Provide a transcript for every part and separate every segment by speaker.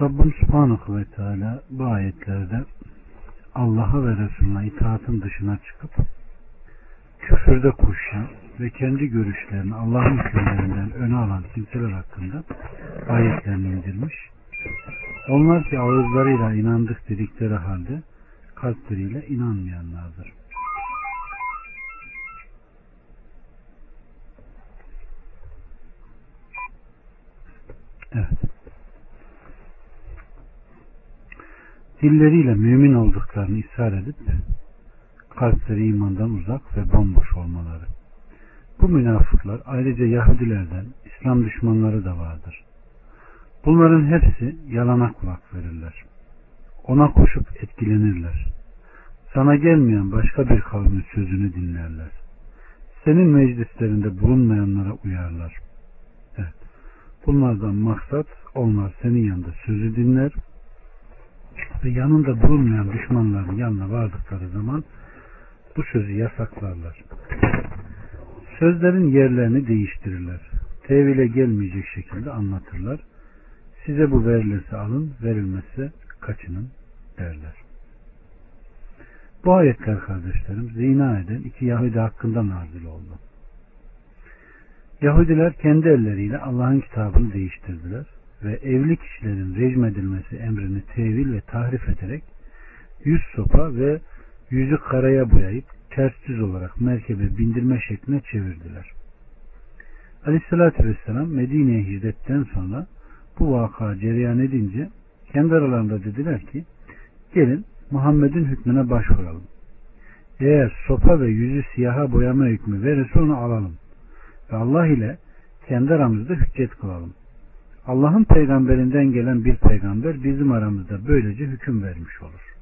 Speaker 1: Rabbim Subhanahu ve Teala bu ayetlerde Allah'a ve Resulüne itaatın dışına çıkıp küfürde koşan ve kendi görüşlerini Allah'ın hükümlerinden öne alan kimseler hakkında ayetlerini indirmiş. Onlar ki ağızlarıyla inandık dedikleri halde kalpleriyle inanmayanlardır. Evet. Dilleriyle mümin olduklarını ishar edip kalpleri imandan uzak ve bomboş olmaları. Bu münafıklar ayrıca Yahudilerden İslam düşmanları da vardır. Bunların hepsi yalana kulak verirler. Ona koşup etkilenirler. Sana gelmeyen başka bir kavmin sözünü dinlerler. Senin meclislerinde bulunmayanlara uyarlar. Evet. Bunlardan maksat onlar senin yanında sözü dinler ve yanında bulunmayan düşmanların yanına vardıkları zaman bu sözü yasaklarlar. Sözlerin yerlerini değiştirirler. Tevhile gelmeyecek şekilde anlatırlar. Size bu verilirse alın, verilmezse kaçının derler. Bu ayetler kardeşlerim zina eden iki Yahudi hakkında nazil oldu. Yahudiler kendi elleriyle Allah'ın kitabını değiştirdiler ve evli kişilerin rejim edilmesi emrini tevil ve tahrif ederek yüz sopa ve yüzü karaya boyayıp ters düz olarak merkebe bindirme şekline çevirdiler. Aleyhissalatü Vesselam Medine'ye hicretten sonra bu vaka cereyan edince kendi aralarında dediler ki gelin Muhammed'in hükmüne başvuralım. Eğer sopa ve yüzü siyaha boyama hükmü verirse onu alalım. Ve Allah ile kendi aramızda hüccet kılalım. Allah'ın peygamberinden gelen bir peygamber bizim aramızda böylece hüküm vermiş olur.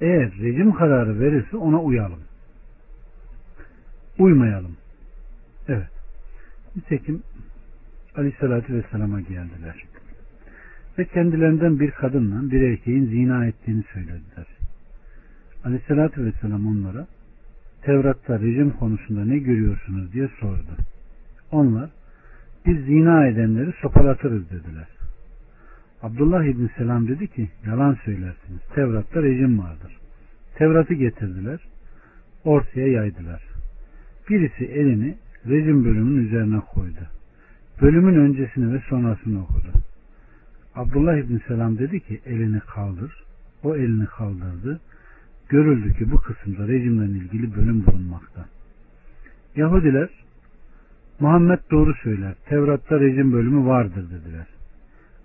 Speaker 1: Eğer rejim kararı verirse ona uyalım. Uymayalım. Evet. Nitekim Aleyhisselatü Vesselam'a geldiler. Ve kendilerinden bir kadınla bir erkeğin zina ettiğini söylediler. Aleyhisselatü Vesselam onlara Tevrat'ta rejim konusunda ne görüyorsunuz diye sordu. Onlar biz zina edenleri sopalatırız dediler. Abdullah İbni Selam dedi ki yalan söylersiniz. Tevrat'ta rejim vardır. Tevrat'ı getirdiler. Ortaya yaydılar. Birisi elini rejim bölümünün üzerine koydu. Bölümün öncesini ve sonrasını okudu. Abdullah İbni Selam dedi ki elini kaldır. O elini kaldırdı. Görüldü ki bu kısımda rejimle ilgili bölüm bulunmakta. Yahudiler Muhammed doğru söyler. Tevrat'ta rejim bölümü vardır dediler.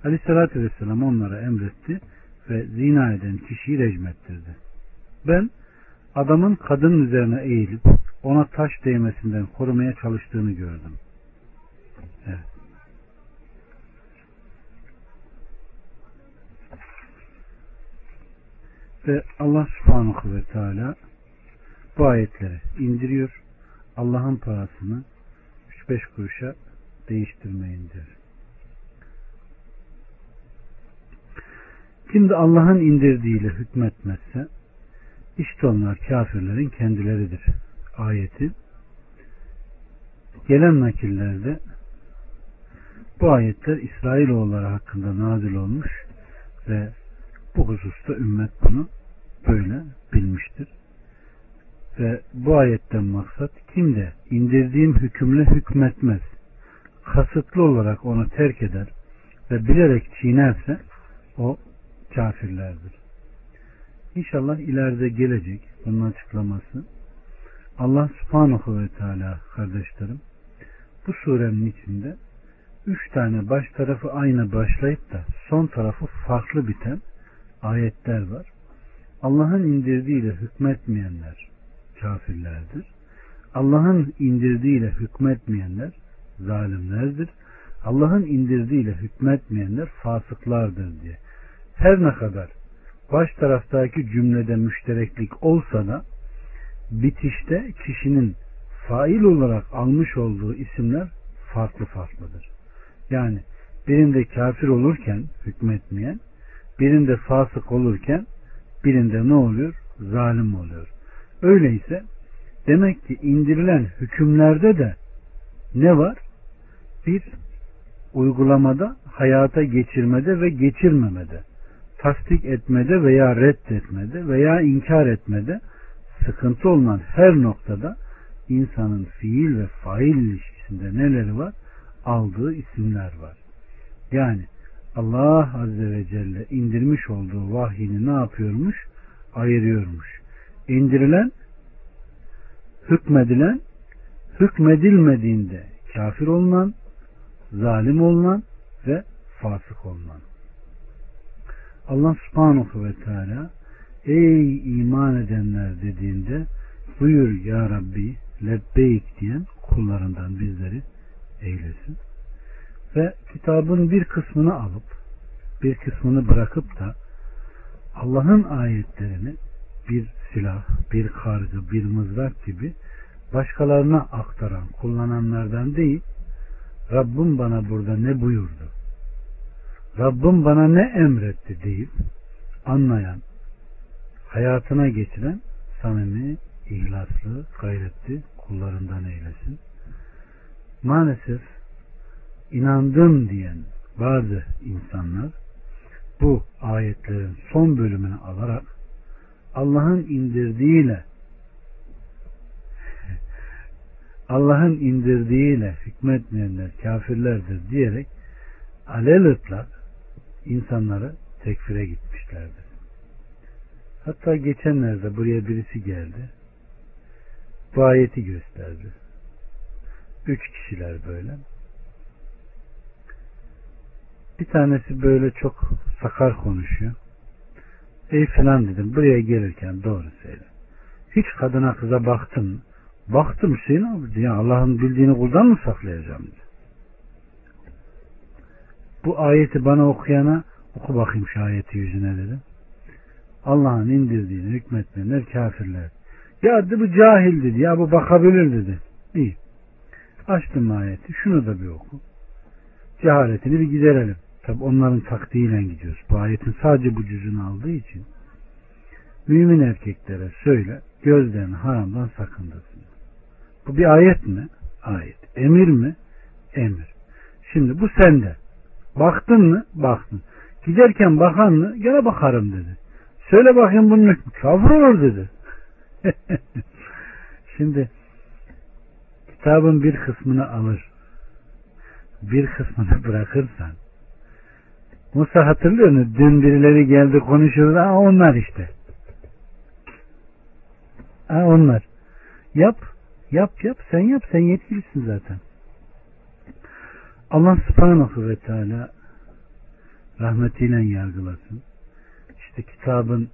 Speaker 1: Aleyhissalatü Vesselam onlara emretti ve zina eden kişiyi rejim ettirdi. Ben adamın kadının üzerine eğilip ona taş değmesinden korumaya çalıştığını gördüm. Evet. Ve Allah subhanahu ve teala bu ayetleri indiriyor. Allah'ın parasını 3-5 kuruşa değiştirmeyin diyor. Kim de Allah'ın indirdiğiyle hükmetmezse işte onlar kafirlerin kendileridir. Ayeti gelen nakillerde bu ayetler İsrailoğulları hakkında nazil olmuş ve bu hususta ümmet bunu böyle bilmiştir. Ve bu ayetten maksat kim de indirdiğim hükümle hükmetmez, kasıtlı olarak onu terk eder ve bilerek çiğnerse o kafirlerdir. İnşallah ileride gelecek bunun açıklaması. Allah subhanahu ve teala kardeşlerim bu surenin içinde üç tane baş tarafı aynı başlayıp da son tarafı farklı biten ayetler var. Allah'ın indirdiğiyle hükmetmeyenler kafirlerdir. Allah'ın indirdiğiyle hükmetmeyenler zalimlerdir. Allah'ın indirdiğiyle hükmetmeyenler fasıklardır diye. Her ne kadar baş taraftaki cümlede müştereklik olsa da bitişte kişinin fail olarak almış olduğu isimler farklı farklıdır. Yani birinde kafir olurken hükmetmeyen, birinde fasık olurken birinde ne oluyor? Zalim oluyor. Öyleyse demek ki indirilen hükümlerde de ne var? Bir uygulamada, hayata geçirmede ve geçirmemede, tasdik etmede veya reddetmede veya inkar etmede sıkıntı olan her noktada insanın fiil ve fail ilişkisinde neleri var? Aldığı isimler var. Yani Allah Azze ve Celle indirmiş olduğu vahyini ne yapıyormuş? Ayırıyormuş. İndirilen, hükmedilen, hükmedilmediğinde kafir olunan, zalim olunan ve fasık olunan. Allah subhanahu ve teala ey iman edenler dediğinde buyur ya Rabbi lebbeyk diyen kullarından bizleri eylesin. Ve kitabın bir kısmını alıp bir kısmını bırakıp da Allah'ın ayetlerini bir silah, bir kargı, bir mızrak gibi başkalarına aktaran, kullananlardan değil, Rabbim bana burada ne buyurdu? Rabbim bana ne emretti deyip anlayan, hayatına geçiren samimi, ihlaslı, gayretli kullarından eylesin. Maalesef inandım diyen bazı insanlar bu ayetlerin son bölümünü alarak Allah'ın indirdiğiyle Allah'ın indirdiğiyle hükmetmeyenler kafirlerdir diyerek alel insanları tekfire gitmişlerdir. Hatta geçenlerde buraya birisi geldi. Bu ayeti gösterdi. Üç kişiler böyle. Bir tanesi böyle çok sakar konuşuyor. Ey falan dedim buraya gelirken doğru söyle. Hiç kadına kıza baktın? Baktım Hüseyin abi diye Allah'ın bildiğini kuldan mı saklayacağım diye. Bu ayeti bana okuyana oku bakayım şu ayeti yüzüne dedim. Allah'ın indirdiğini hükmetmeyenler kafirler. Ya bu cahil dedi. Ya bu bakabilir dedi. İyi. Açtım ayeti. Şunu da bir oku. Cehaletini bir giderelim. Tabi onların taktiğiyle gidiyoruz. Bu ayetin sadece bu cüzünü aldığı için. Mümin erkeklere söyle gözlerini haramdan sakındırsın. Bu bir ayet mi? Ayet. Emir mi? Emir. Şimdi bu sende. Baktın mı? Baktın. Giderken bakan mı? Gene bakarım dedi. Söyle bakayım bunun hükmü. Kafir olur dedi. Şimdi kitabın bir kısmını alır. Bir kısmını bırakırsan Musa hatırlıyor musun? Dün birileri geldi konuşuyordu. Aa, onlar işte. Aa, onlar. Yap. Yap yap. Sen yap. Sen yetkilisin zaten. Allah subhanahu ve teala rahmetiyle yargılasın. İşte kitabın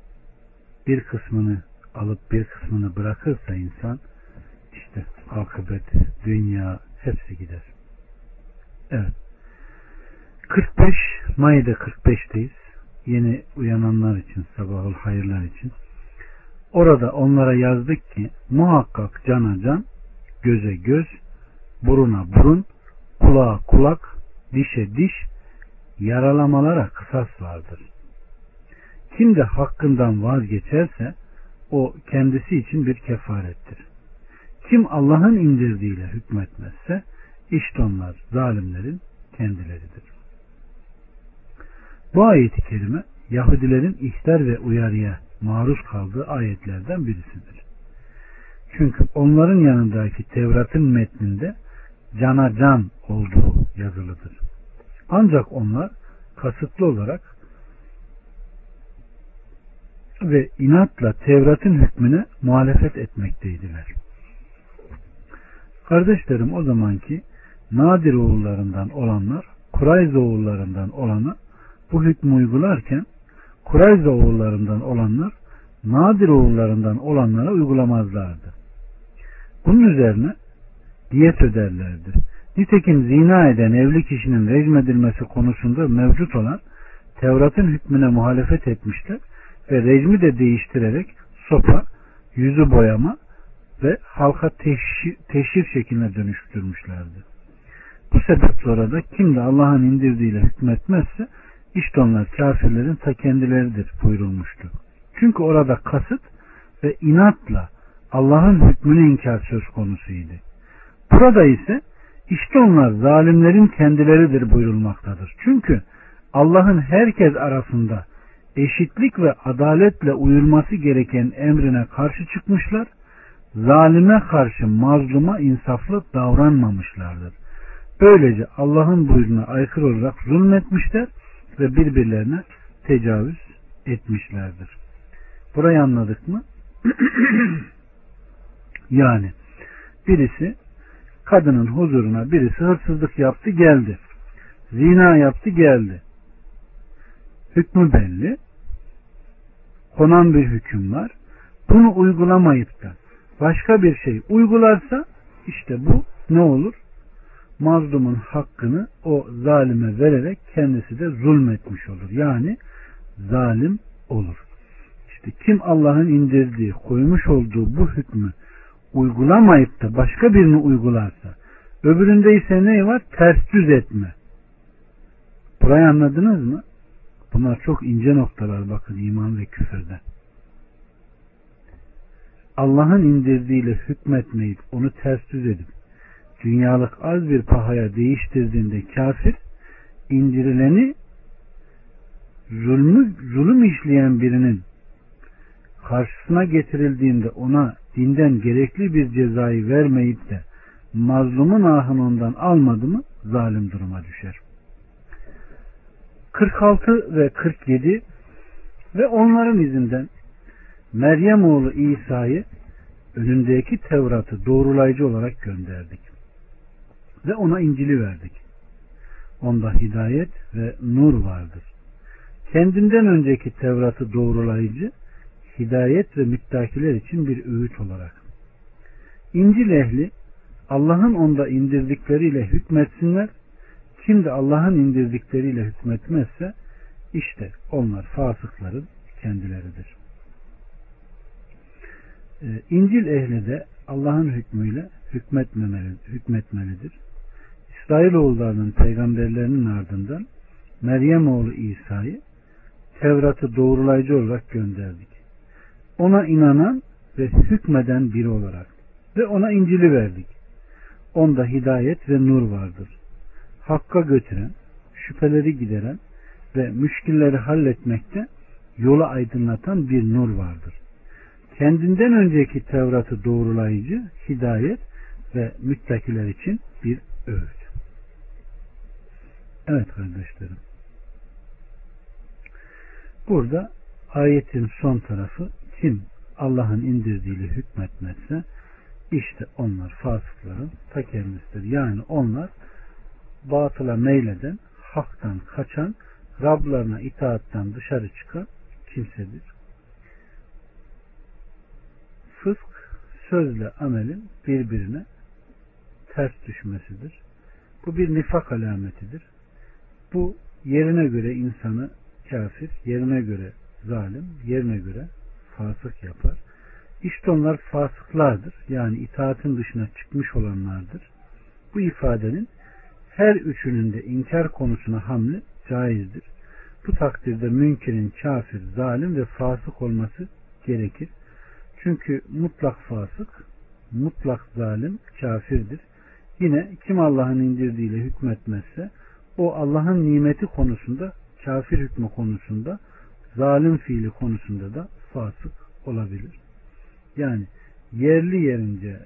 Speaker 1: bir kısmını alıp bir kısmını bırakırsa insan işte akıbet, dünya hepsi gider. Evet. 45 Mayda 45'teyiz. Yeni uyananlar için, sabahul hayırlar için. Orada onlara yazdık ki muhakkak cana can, göze göz, buruna burun, kulağa kulak, dişe diş, yaralamalara kısas vardır. Kim de hakkından vazgeçerse o kendisi için bir kefarettir. Kim Allah'ın indirdiğiyle hükmetmezse işte onlar zalimlerin kendileridir. Bu ayeti kerime Yahudilerin ihtar ve uyarıya maruz kaldığı ayetlerden birisidir. Çünkü onların yanındaki Tevrat'ın metninde cana can olduğu yazılıdır. Ancak onlar kasıtlı olarak ve inatla Tevrat'ın hükmüne muhalefet etmekteydiler. Kardeşlerim o zamanki Nadir oğullarından olanlar Kurayz oğullarından olanı bu hükmü uygularken Kurayz oğullarından olanlar Nadir oğullarından olanlara uygulamazlardı. Bunun üzerine diyet öderlerdi. Nitekim zina eden evli kişinin rejmedilmesi konusunda mevcut olan Tevrat'ın hükmüne muhalefet etmişler ve rejimi de değiştirerek sopa, yüzü boyama ve halka teşhir, teşhir şekline dönüştürmüşlerdi. Bu sebeple orada kim de Allah'ın indirdiğiyle hükmetmezse işte onlar kafirlerin ta kendileridir buyurulmuştu. Çünkü orada kasıt ve inatla Allah'ın hükmünü inkar söz konusuydu. Burada ise İşte onlar zalimlerin kendileridir buyurulmaktadır. Çünkü Allah'ın herkes arasında eşitlik ve adaletle uyulması gereken emrine karşı çıkmışlar, zalime karşı mazluma insaflı davranmamışlardır. Böylece Allah'ın buyruğuna aykırı olarak zulmetmişler ve birbirlerine tecavüz etmişlerdir. Burayı anladık mı? yani birisi kadının huzuruna birisi hırsızlık yaptı geldi. Zina yaptı geldi. Hükmü belli. Konan bir hüküm var. Bunu uygulamayıp da başka bir şey uygularsa işte bu ne olur? Mazlumun hakkını o zalime vererek kendisi de zulmetmiş olur. Yani zalim olur. İşte kim Allah'ın indirdiği, koymuş olduğu bu hükmü uygulamayıp da başka birini uygularsa öbüründe ise ne var? Ters düz etme. Burayı anladınız mı? Bunlar çok ince noktalar bakın iman ve küfürde. Allah'ın indirdiğiyle hükmetmeyip onu ters düz edip dünyalık az bir pahaya değiştirdiğinde kafir indirileni zulmü, zulüm işleyen birinin karşısına getirildiğinde ona dinden gerekli bir cezayı vermeyip de mazlumun ahını ondan almadı mı zalim duruma düşer. 46 ve 47 ve onların izinden Meryem oğlu İsa'yı önündeki Tevrat'ı doğrulayıcı olarak gönderdik. Ve ona İncil'i verdik. Onda hidayet ve nur vardır. Kendinden önceki Tevrat'ı doğrulayıcı, hidayet ve müttakiler için bir öğüt olarak. İncil ehli Allah'ın onda indirdikleriyle hükmetsinler. Kim de Allah'ın indirdikleriyle hükmetmezse işte onlar fasıkların kendileridir. Ee, İncil ehli de Allah'ın hükmüyle hükmetmemeli, hükmetmelidir. İsrailoğullarının peygamberlerinin ardından Meryem oğlu İsa'yı Tevrat'ı doğrulayıcı olarak gönderdik. Ona inanan ve hükmeden biri olarak ve ona İncil'i verdik. Onda hidayet ve nur vardır. Hakka götüren, şüpheleri gideren ve müşkilleri halletmekte yola aydınlatan bir nur vardır. Kendinden önceki Tevrat'ı doğrulayıcı, hidayet ve müttakiler için bir öğüt. Evet kardeşlerim. Burada ayetin son tarafı kim Allah'ın indirdiğiyle hükmetmezse işte onlar fasıkların ta kendisidir. Yani onlar batıla meyleden, haktan kaçan, Rablarına itaattan dışarı çıkan kimsedir. Fısk, sözle amelin birbirine ters düşmesidir. Bu bir nifak alametidir. Bu yerine göre insanı kafir, yerine göre zalim, yerine göre fasık yapar. İşte onlar fasıklardır. Yani itaatin dışına çıkmış olanlardır. Bu ifadenin her üçünün de inkar konusuna hamle caizdir. Bu takdirde münkerin kafir, zalim ve fasık olması gerekir. Çünkü mutlak fasık, mutlak zalim kafirdir. Yine kim Allah'ın indirdiğiyle hükmetmezse o Allah'ın nimeti konusunda, kafir hükmü konusunda, zalim fiili konusunda da fasık olabilir. Yani yerli yerince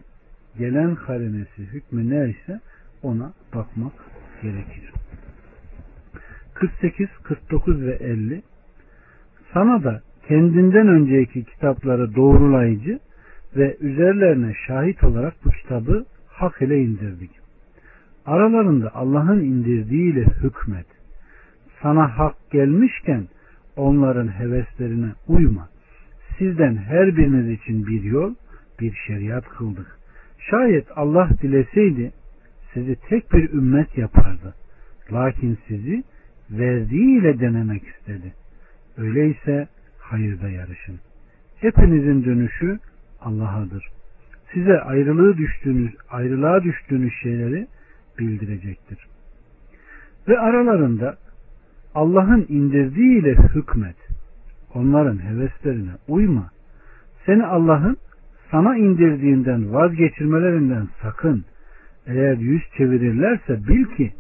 Speaker 1: gelen karinesi hükmü neyse ona bakmak gerekir. 48, 49 ve 50 Sana da kendinden önceki kitapları doğrulayıcı ve üzerlerine şahit olarak bu kitabı hak ile indirdik. Aralarında Allah'ın indirdiğiyle hükmet. Sana hak gelmişken onların heveslerine uyma. Sizden her biriniz için bir yol, bir şeriat kıldık. Şayet Allah dileseydi sizi tek bir ümmet yapardı. Lakin sizi verdiğiyle denemek istedi. Öyleyse hayırda yarışın. Hepinizin dönüşü Allah'adır. Size ayrılığı düştüğünüz, ayrılığa düştüğünüz şeyleri bildirecektir. Ve aralarında Allah'ın indirdiğiyle hükmet. Onların heveslerine uyma. Seni Allah'ın sana indirdiğinden vazgeçirmelerinden sakın. eğer yüz çevirirlerse bil ki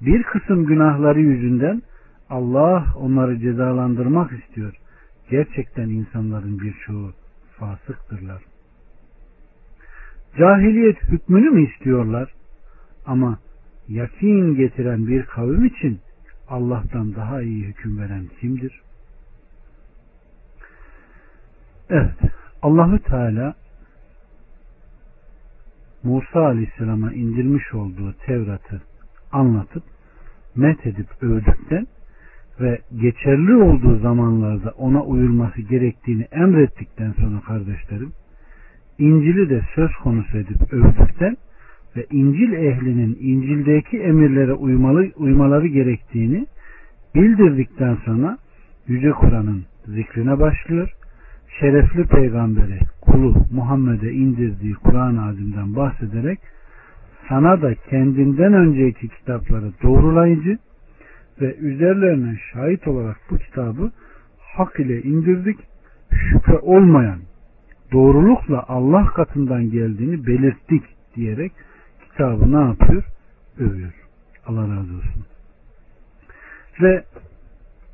Speaker 1: bir kısım günahları yüzünden Allah onları cezalandırmak istiyor. Gerçekten insanların birçoğu fasıktırlar. Cahiliyet hükmünü mü istiyorlar? Ama yakin getiren bir kavim için Allah'tan daha iyi hüküm veren kimdir? Evet. Allahü Teala Musa Aleyhisselam'a indirmiş olduğu Tevrat'ı anlatıp met edip övdükten ve geçerli olduğu zamanlarda ona uyulması gerektiğini emrettikten sonra kardeşlerim İncil'i de söz konusu edip övdükten ve İncil ehlinin İncil'deki emirlere uymalı, uymaları gerektiğini bildirdikten sonra Yüce Kur'an'ın zikrine başlıyor. Şerefli peygamberi kulu Muhammed'e indirdiği Kur'an-ı Azim'den bahsederek sana da kendinden önceki kitapları doğrulayıcı ve üzerlerine şahit olarak bu kitabı hak ile indirdik. Şüphe olmayan doğrulukla Allah katından geldiğini belirttik diyerek kitabı ne yapıyor? Övüyor. Allah razı olsun. Ve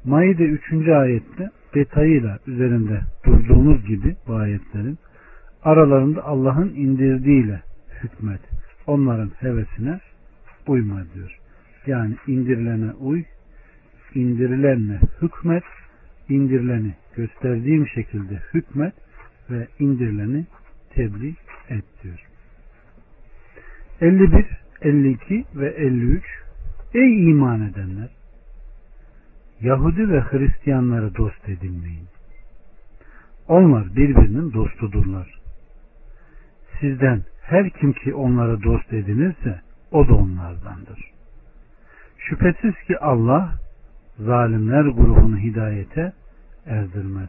Speaker 1: Maide 3. ayette detayıyla üzerinde durduğumuz gibi bu ayetlerin aralarında Allah'ın indirdiğiyle hükmet. Onların hevesine uyma diyor. Yani indirilene uy, indirilenle hükmet, indirileni gösterdiğim şekilde hükmet ve indirileni tebliğ et diyor. 51, 52 ve 53 Ey iman edenler! Yahudi ve Hristiyanları dost edinmeyin. Onlar birbirinin dostudurlar. Sizden her kim ki onları dost edinirse o da onlardandır. Şüphesiz ki Allah zalimler grubunu hidayete erdirmez.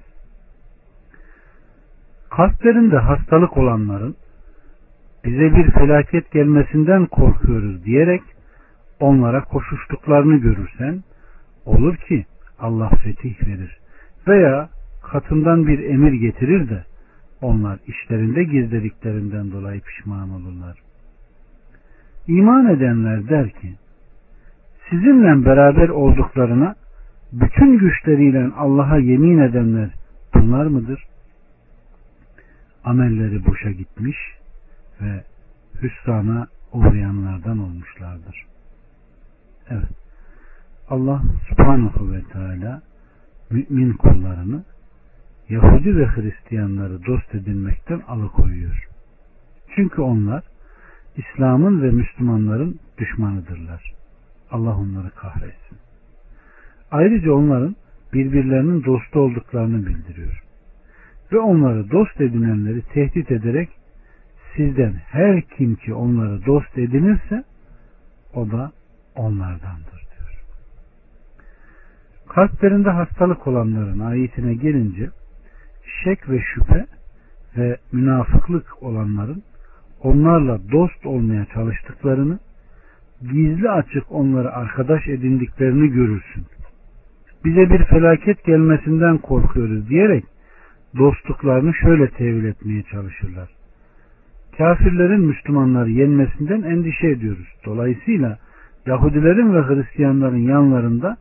Speaker 1: Kalplerinde hastalık olanların bize bir felaket gelmesinden korkuyoruz diyerek onlara koşuştuklarını görürsen olur ki Allah fetih verir veya katından bir emir getirir de onlar işlerinde gizlediklerinden dolayı pişman olurlar. İman edenler der ki sizinle beraber olduklarına bütün güçleriyle Allah'a yemin edenler bunlar mıdır? Amelleri boşa gitmiş ve hüsrana uğrayanlardan olmuşlardır. Evet. Allah subhanahu ve teala mümin kullarını Yahudi ve Hristiyanları dost edinmekten alıkoyuyor. Çünkü onlar İslam'ın ve Müslümanların düşmanıdırlar. Allah onları kahretsin. Ayrıca onların birbirlerinin dostu olduklarını bildiriyor. Ve onları dost edinenleri tehdit ederek sizden her kim ki onları dost edinirse o da onlardandır diyor. Kalplerinde hastalık olanların ayetine gelince şek ve şüphe ve münafıklık olanların onlarla dost olmaya çalıştıklarını gizli açık onları arkadaş edindiklerini görürsün. Bize bir felaket gelmesinden korkuyoruz diyerek dostluklarını şöyle tevil etmeye çalışırlar. Kafirlerin Müslümanları yenmesinden endişe ediyoruz. Dolayısıyla Yahudilerin ve Hristiyanların yanlarında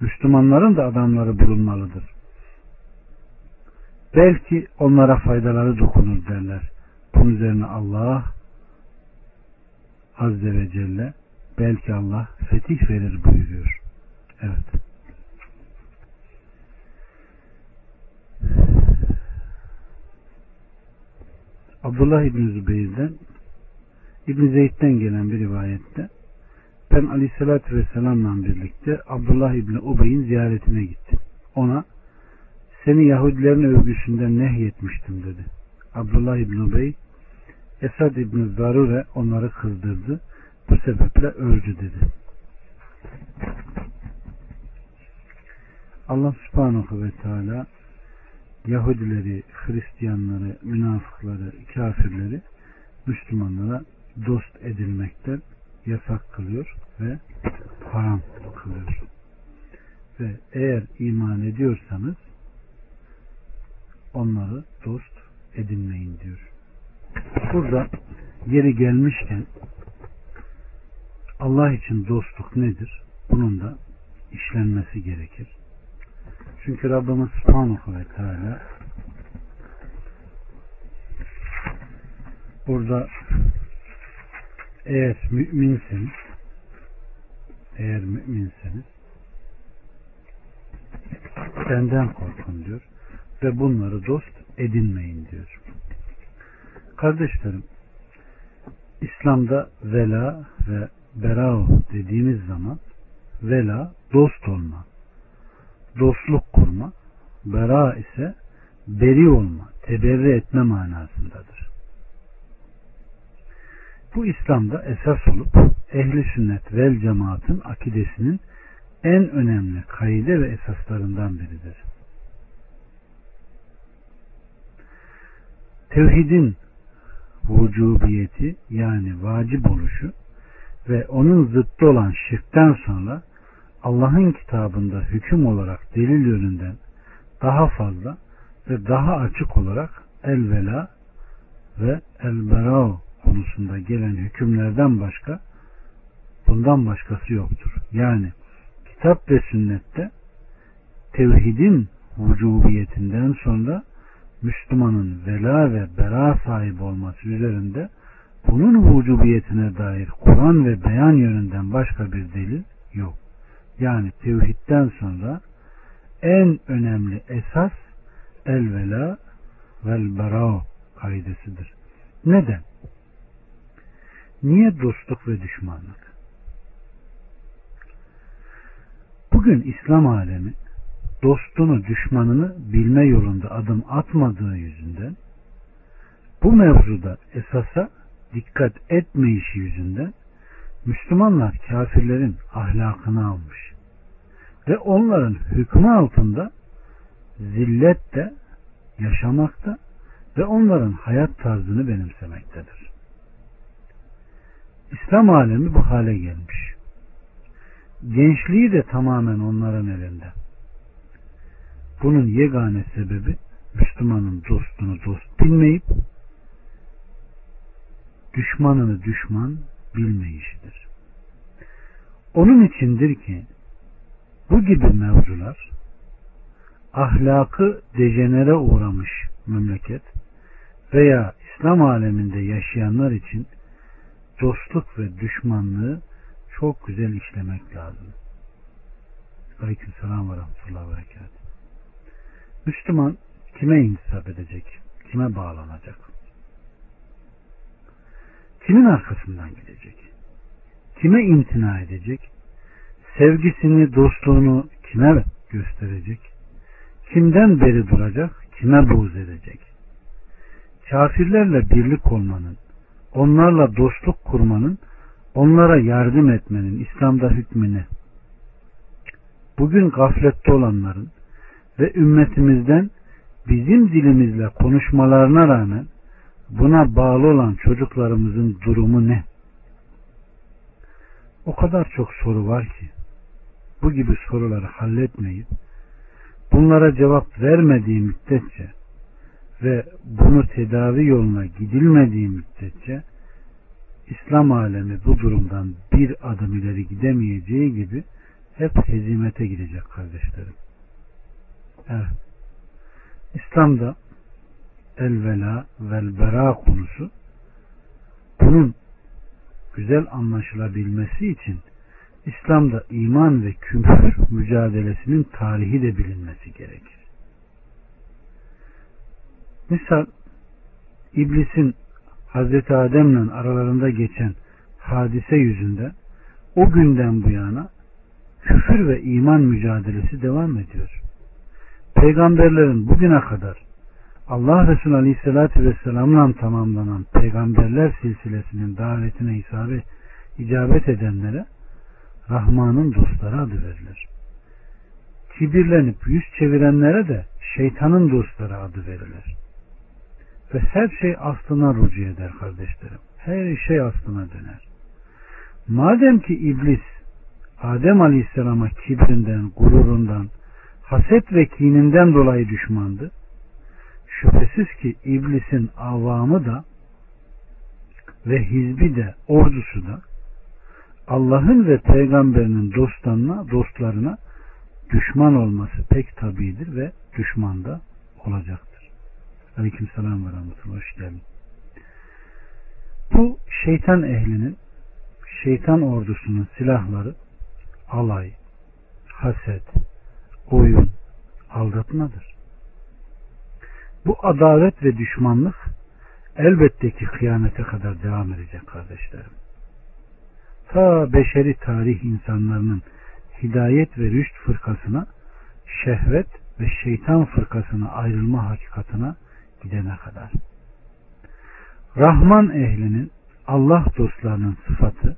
Speaker 1: Müslümanların da adamları bulunmalıdır. Belki onlara faydaları dokunur derler. Bunun üzerine Allah Azze ve Celle belki Allah fetih verir buyuruyor. Evet. Abdullah İbni Zübeyir'den İbni Zeyd'den gelen bir rivayette ben Aleyhisselatü Vesselam'la birlikte Abdullah İbni Ubey'in ziyaretine gittim. Ona seni Yahudilerin övgüsünden nehyetmiştim dedi. Abdullah İbni Ubey Esad İbni Zarure onları kızdırdı. Bu sebeple öldü dedi. Allah subhanahu ve teala Yahudileri, Hristiyanları, münafıkları, kafirleri Müslümanlara dost edilmekten yasak kılıyor ve haram kılıyor. Ve eğer iman ediyorsanız onları dost edinmeyin diyor. Burada yeri gelmişken Allah için dostluk nedir? Bunun da işlenmesi gerekir. Çünkü Rabbimiz Subhanahu ve Teala burada eğer müminseniz eğer müminseniz benden korkun diyor ve bunları dost edinmeyin diyor. Kardeşlerim İslam'da vela ve berao dediğimiz zaman vela dost olma, dostluk kurma, bera ise beri olma, teberri etme manasındadır. Bu İslam'da esas olup ehli sünnet vel cemaatın akidesinin en önemli kaide ve esaslarından biridir. Tevhidin vücubiyeti yani vacip oluşu ve onun zıttı olan şirkten sonra Allah'ın kitabında hüküm olarak delil yönünden daha fazla ve daha açık olarak el-vela ve el-berao konusunda gelen hükümlerden başka bundan başkası yoktur. Yani kitap ve sünnette tevhidin vücubiyetinden sonra Müslümanın vela ve bera sahibi olması üzerinde bunun vücubiyetine dair Kur'an ve beyan yönünden başka bir delil yok. Yani tevhidden sonra en önemli esas el vela vel bera kaidesidir. Neden? Niye dostluk ve düşmanlık? Bugün İslam alemi dostunu düşmanını bilme yolunda adım atmadığı yüzünden bu mevzuda esasa dikkat etmeyişi yüzünden Müslümanlar kafirlerin ahlakını almış ve onların hükmü altında zillette yaşamakta ve onların hayat tarzını benimsemektedir. İslam alemi bu hale gelmiş. Gençliği de tamamen onların elinde. Bunun yegane sebebi Müslümanın dostunu dost bilmeyip düşmanını düşman bilmeyişidir. Onun içindir ki bu gibi mevzular ahlakı dejenere uğramış memleket veya İslam aleminde yaşayanlar için dostluk ve düşmanlığı çok güzel işlemek lazım. Aleyküm selam ve rahmetullahi ve berekat. Müslüman kime intisap edecek? Kime bağlanacak? Kimin arkasından gidecek? Kime imtina edecek? Sevgisini, dostluğunu kime gösterecek? Kimden beri duracak? Kime buğz edecek? Kafirlerle birlik olmanın, onlarla dostluk kurmanın, onlara yardım etmenin İslam'da hükmü Bugün gaflette olanların ve ümmetimizden bizim dilimizle konuşmalarına rağmen buna bağlı olan çocuklarımızın durumu ne? O kadar çok soru var ki bu gibi soruları halletmeyip bunlara cevap vermediği müddetçe ve bunu tedavi yoluna gidilmediği müddetçe İslam alemi bu durumdan bir adım ileri gidemeyeceği gibi hep hezimete gidecek kardeşlerim. Evet. İslam'da el-vela vel-bera konusu bunun güzel anlaşılabilmesi için İslam'da iman ve küfür mücadelesinin tarihi de bilinmesi gerekir. Misal İblisin Hazreti Adem'le aralarında geçen hadise yüzünden o günden bu yana küfür ve iman mücadelesi devam ediyor. Peygamberlerin bugüne kadar Allah Resulü Aleyhisselatü Vesselam'la tamamlanan peygamberler silsilesinin davetine isabet, icabet edenlere Rahman'ın dostları adı verilir. Kibirlenip yüz çevirenlere de şeytanın dostları adı verilir. Ve her şey aslına rucu eder kardeşlerim. Her şey aslına döner. Madem ki iblis Adem Aleyhisselam'a kibrinden, gururundan, haset ve kininden dolayı düşmandı. Şüphesiz ki iblisin avamı da ve hizbi de ordusu da Allah'ın ve peygamberinin dostlarına, dostlarına düşman olması pek tabidir ve düşman da olacaktır. Aleyküm selam ve rahmetullah. Hoş geldin. Bu şeytan ehlinin, şeytan ordusunun silahları alay, haset, oyun, aldatmadır. Bu adalet ve düşmanlık elbette ki kıyamete kadar devam edecek kardeşlerim. Ta beşeri tarih insanlarının hidayet ve rüşt fırkasına, şehvet ve şeytan fırkasına ayrılma hakikatına gidene kadar. Rahman ehlinin Allah dostlarının sıfatı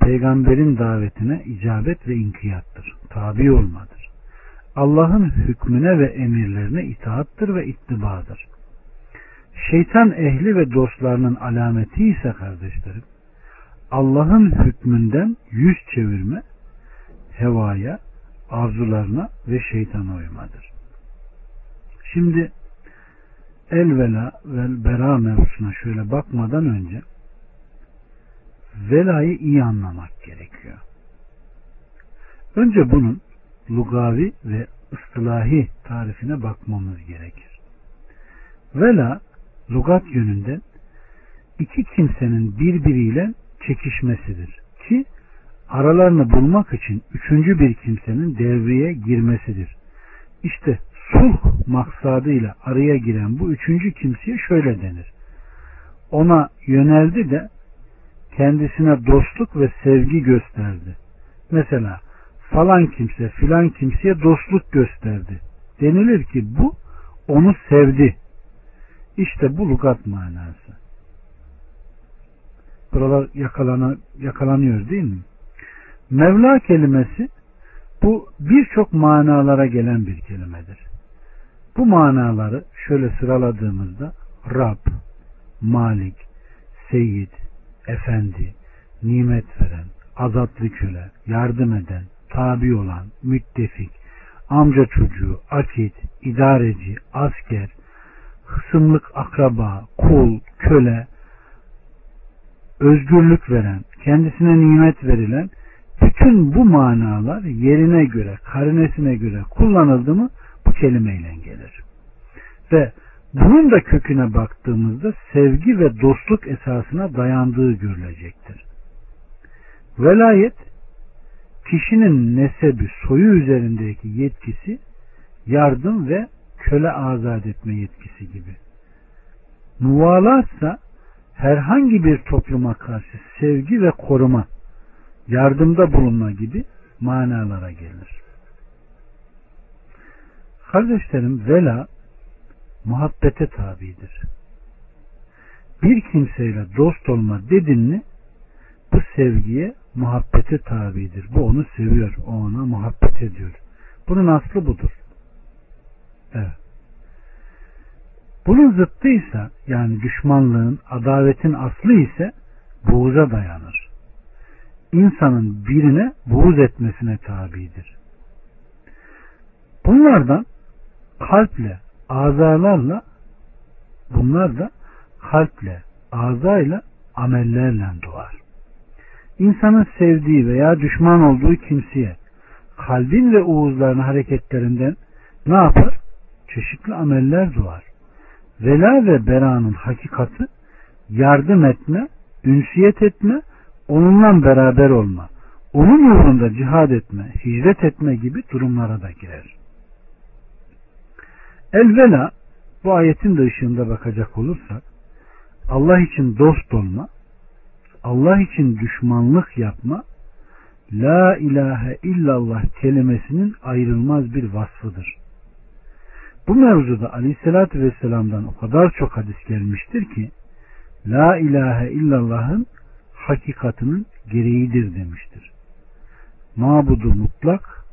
Speaker 1: peygamberin davetine icabet ve inkiyattır. Tabi olmadır. Allah'ın hükmüne ve emirlerine itaattır ve ittibadır. Şeytan ehli ve dostlarının alameti ise kardeşlerim Allah'ın hükmünden yüz çevirme, hevaya, arzularına ve şeytana uymadır. Şimdi el vela ve bera mevzusuna şöyle bakmadan önce velayı iyi anlamak gerekiyor. Önce bunun lugavi ve ıstılahi tarifine bakmamız gerekir. Vela lugat yönünden iki kimsenin birbiriyle çekişmesidir ki aralarını bulmak için üçüncü bir kimsenin devreye girmesidir. İşte sulh maksadıyla araya giren bu üçüncü kimseye şöyle denir. Ona yöneldi de kendisine dostluk ve sevgi gösterdi. Mesela falan kimse filan kimseye dostluk gösterdi. Denilir ki bu onu sevdi. İşte bu lugat manası. Buralar yakalana, yakalanıyor değil mi? Mevla kelimesi bu birçok manalara gelen bir kelimedir. Bu manaları şöyle sıraladığımızda Rab, Malik, Seyyid, Efendi, nimet veren, azatlı köle, yardım eden, tabi olan, müttefik, amca çocuğu, akit, idareci, asker, hısımlık akraba, kul, köle, özgürlük veren, kendisine nimet verilen bütün bu manalar yerine göre, karinesine göre kullanıldı mı bu kelimeyle gelir. Ve bunun da köküne baktığımızda sevgi ve dostluk esasına dayandığı görülecektir. Velayet kişinin nesebi, soyu üzerindeki yetkisi yardım ve köle azat etme yetkisi gibi. Muvalatsa herhangi bir topluma karşı sevgi ve koruma, yardımda bulunma gibi manalara gelir. Kardeşlerim vela muhabbete tabidir. Bir kimseyle dost olma dedin mi bu sevgiye muhabbete tabidir. Bu onu seviyor. O ona muhabbet ediyor. Bunun aslı budur. Evet. Bunun zıttı ise yani düşmanlığın, adavetin aslı ise buğza dayanır. İnsanın birine buğz etmesine tabidir. Bunlardan kalple, azalarla bunlar da kalple, azayla, amellerle doğar. İnsanın sevdiği veya düşman olduğu kimseye kalbin ve uğuzların hareketlerinden ne yapar? Çeşitli ameller doğar. Vela ve beranın hakikati yardım etme, ünsiyet etme, onunla beraber olma, onun uğrunda cihad etme, hicret etme gibi durumlara da girer. Elvela bu ayetin de ışığında bakacak olursak Allah için dost olma, Allah için düşmanlık yapma, La ilahe illallah kelimesinin ayrılmaz bir vasfıdır. Bu mevzuda aleyhissalatü vesselam'dan o kadar çok hadis gelmiştir ki La ilahe illallah'ın hakikatinin gereğidir demiştir. Mabudu mutlak,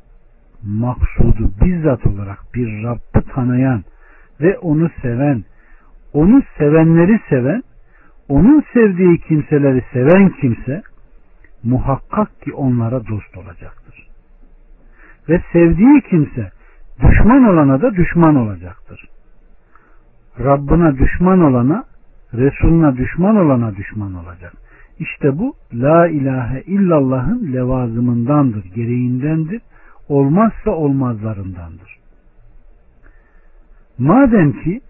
Speaker 1: maksudu bizzat olarak bir Rabb'ı tanıyan ve onu seven, onu sevenleri seven, onun sevdiği kimseleri seven kimse muhakkak ki onlara dost olacaktır. Ve sevdiği kimse düşman olana da düşman olacaktır. Rabbına düşman olana, Resuluna düşman olana düşman olacak. İşte bu la ilahe illallah'ın levazımındandır, gereğindendir, olmazsa olmazlarındandır. Madem ki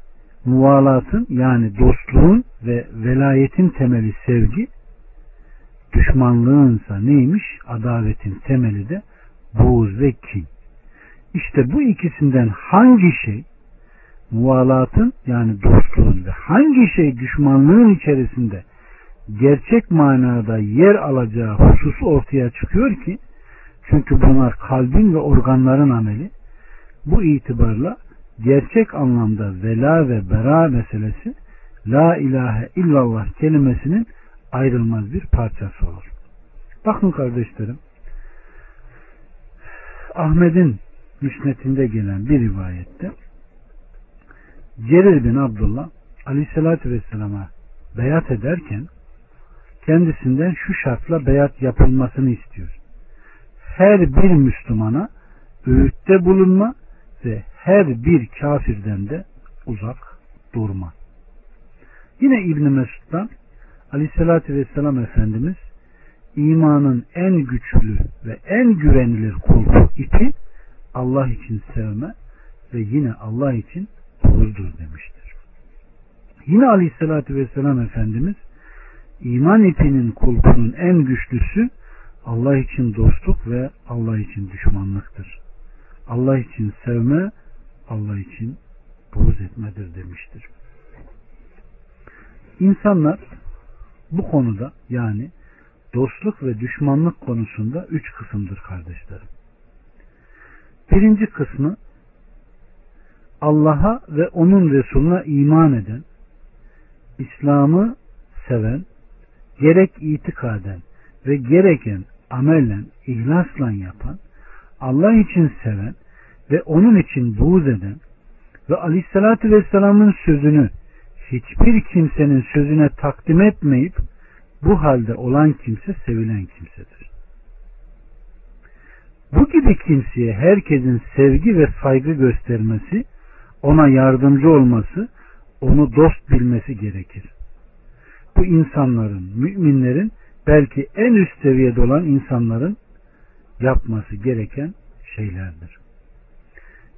Speaker 1: muvalatın yani dostluğun ve velayetin temeli sevgi, düşmanlığınsa neymiş? Adavetin temeli de buğz ve kin. İşte bu ikisinden hangi şey muvalatın yani dostluğun ve hangi şey düşmanlığın içerisinde gerçek manada yer alacağı hususu ortaya çıkıyor ki çünkü bunlar kalbin ve organların ameli bu itibarla gerçek anlamda vela ve bera meselesi la ilahe illallah kelimesinin ayrılmaz bir parçası olur. Bakın kardeşlerim Ahmet'in müsnetinde gelen bir rivayette Cerir bin Abdullah aleyhissalatü vesselama beyat ederken kendisinden şu şartla beyat yapılmasını istiyor. Her bir Müslümana öğütte bulunma ve her bir kafirden de uzak durma. Yine İbn Mesud'dan Aleyhisselatü Vesselam Efendimiz imanın en güçlü ve en güvenilir kulpu ipi Allah için sevme ve yine Allah için buğuzdur demiştir. Yine Aleyhisselatü Vesselam Efendimiz iman ipinin kulpunun en güçlüsü Allah için dostluk ve Allah için düşmanlıktır. Allah için sevme, Allah için buğz etmedir demiştir. İnsanlar bu konuda yani dostluk ve düşmanlık konusunda üç kısımdır kardeşlerim. Birinci kısmı Allah'a ve onun Resulüne iman eden, İslam'ı seven, gerek itikaden ve gereken amellen, ihlasla yapan, Allah için seven ve onun için buğz eden ve Aleyhisselatü Vesselam'ın sözünü hiçbir kimsenin sözüne takdim etmeyip bu halde olan kimse sevilen kimsedir. Bu gibi kimseye herkesin sevgi ve saygı göstermesi, ona yardımcı olması, onu dost bilmesi gerekir. Bu insanların, müminlerin belki en üst seviyede olan insanların yapması gereken şeylerdir.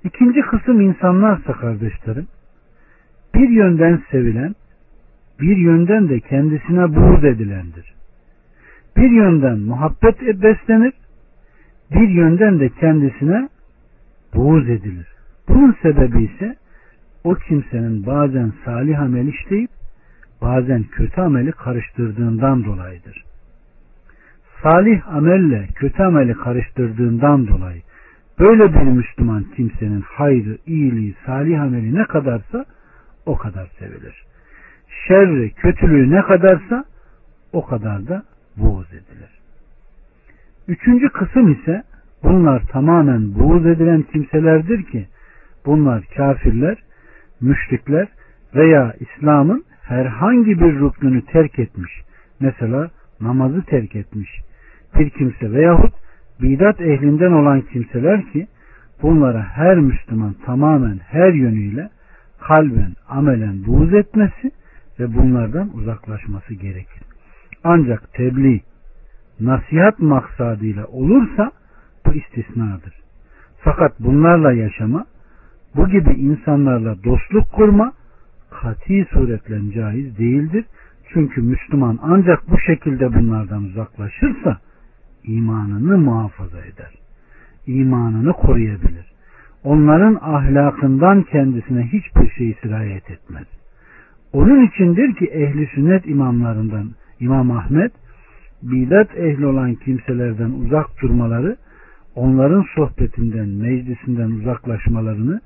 Speaker 1: İkinci kısım insanlarsa kardeşlerim, bir yönden sevilen, bir yönden de kendisine buğz edilendir. Bir yönden muhabbet beslenir, bir yönden de kendisine buğz edilir. Bunun sebebi ise o kimsenin bazen salih amel işleyip bazen kötü ameli karıştırdığından dolayıdır. Salih amelle kötü ameli karıştırdığından dolayı böyle bir Müslüman kimsenin hayrı, iyiliği, salih ameli ne kadarsa o kadar sevilir. Şerri, kötülüğü ne kadarsa o kadar da buğz edilir. Üçüncü kısım ise bunlar tamamen buğz edilen kimselerdir ki bunlar kafirler, müşrikler veya İslam'ın herhangi bir ruknunu terk etmiş. Mesela namazı terk etmiş bir kimse veyahut bidat ehlinden olan kimseler ki bunlara her Müslüman tamamen her yönüyle kalben, amelen buğz etmesi ve bunlardan uzaklaşması gerekir. Ancak tebliğ, nasihat maksadıyla olursa bu istisnadır. Fakat bunlarla yaşama, bu gibi insanlarla dostluk kurma kati suretle caiz değildir. Çünkü Müslüman ancak bu şekilde bunlardan uzaklaşırsa imanını muhafaza eder. İmanını koruyabilir onların ahlakından kendisine hiçbir şey sirayet etmez. Onun içindir ki ehli sünnet imamlarından İmam Ahmet bidat ehli olan kimselerden uzak durmaları, onların sohbetinden, meclisinden uzaklaşmalarını,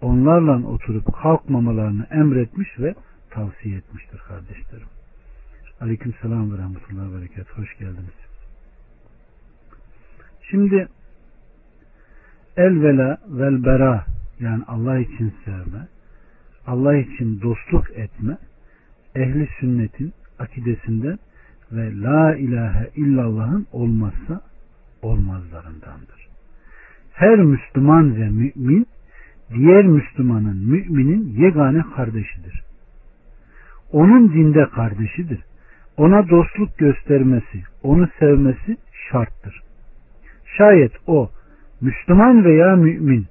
Speaker 1: onlarla oturup kalkmamalarını emretmiş ve tavsiye etmiştir kardeşlerim. Aleyküm selam ve rahmetullahi ve berekat. Hoş geldiniz. Şimdi el vela vel bera yani Allah için sevme, Allah için dostluk etme, ehli sünnetin akidesinden ve la ilahe illallah'ın olmazsa olmazlarındandır. Her Müslüman ve mümin diğer Müslümanın müminin yegane kardeşidir. Onun dinde kardeşidir. ona dostluk göstermesi, onu sevmesi şarttır. Şayet o Müslüman veya mümin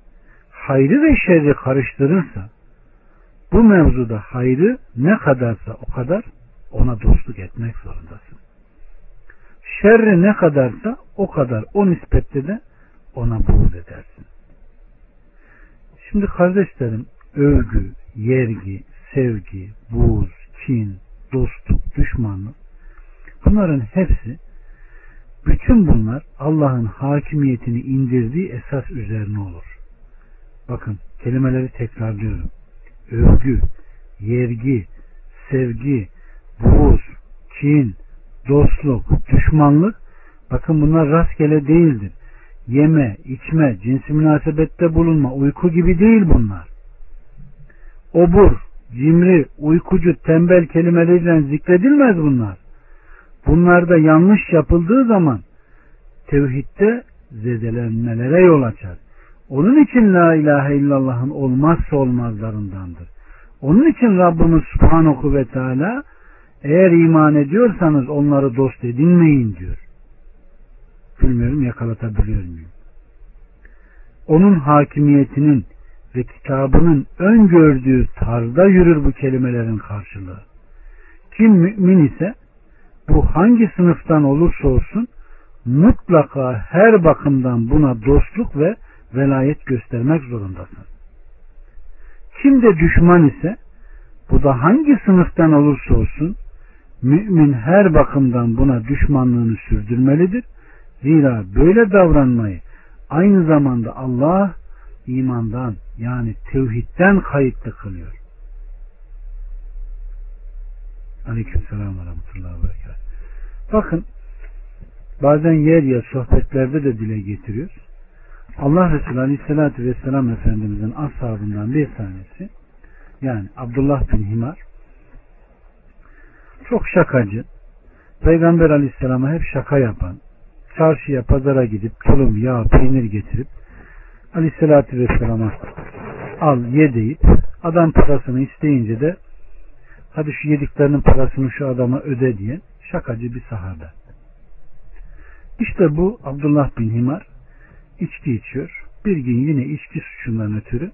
Speaker 1: hayrı ve şerri karıştırırsa bu mevzuda hayrı ne kadarsa o kadar ona dostluk etmek zorundasın. Şerri ne kadarsa o kadar o nispette de ona buğz edersin. Şimdi kardeşlerim övgü, yergi, sevgi, buğz, kin, dostluk, düşmanlık bunların hepsi bütün bunlar Allah'ın hakimiyetini indirdiği esas üzerine olur. Bakın kelimeleri tekrarlıyorum. Övgü, yergi, sevgi, buğz, kin, dostluk, düşmanlık bakın bunlar rastgele değildir. Yeme, içme, cinsi münasebette bulunma, uyku gibi değil bunlar. Obur, cimri, uykucu, tembel kelimeleriyle zikredilmez bunlar. Bunlarda yanlış yapıldığı zaman tevhidde zedelenmelere yol açar. Onun için la ilahe illallah'ın olmazsa olmazlarındandır. Onun için Rabbimiz Subhanahu ve Teala eğer iman ediyorsanız onları dost edinmeyin diyor. Bilmiyorum yakalatabiliyor muyum? Onun hakimiyetinin ve kitabının öngördüğü tarzda yürür bu kelimelerin karşılığı. Kim mümin ise bu hangi sınıftan olursa olsun mutlaka her bakımdan buna dostluk ve velayet göstermek zorundasın. Kim de düşman ise bu da hangi sınıftan olursa olsun mümin her bakımdan buna düşmanlığını sürdürmelidir. Zira böyle davranmayı aynı zamanda Allah imandan yani tevhidden kayıtlı kılıyor. Aleyküm selam ve rahmetullahi ve Bakın bazen yer yer sohbetlerde de dile getiriyoruz. Allah Resulü Aleyhisselatü Vesselam Efendimizin ashabından bir tanesi yani Abdullah bin Himar çok şakacı Peygamber Aleyhisselam'a hep şaka yapan çarşıya pazara gidip tulum, yağ, peynir getirip Aleyhisselatü Vesselam'a al ye deyip adam parasını isteyince de hadi şu yediklerinin parasını şu adama öde diye şakacı bir sahabe. İşte bu Abdullah bin Himar içki içiyor. Bir gün yine içki suçundan ötürü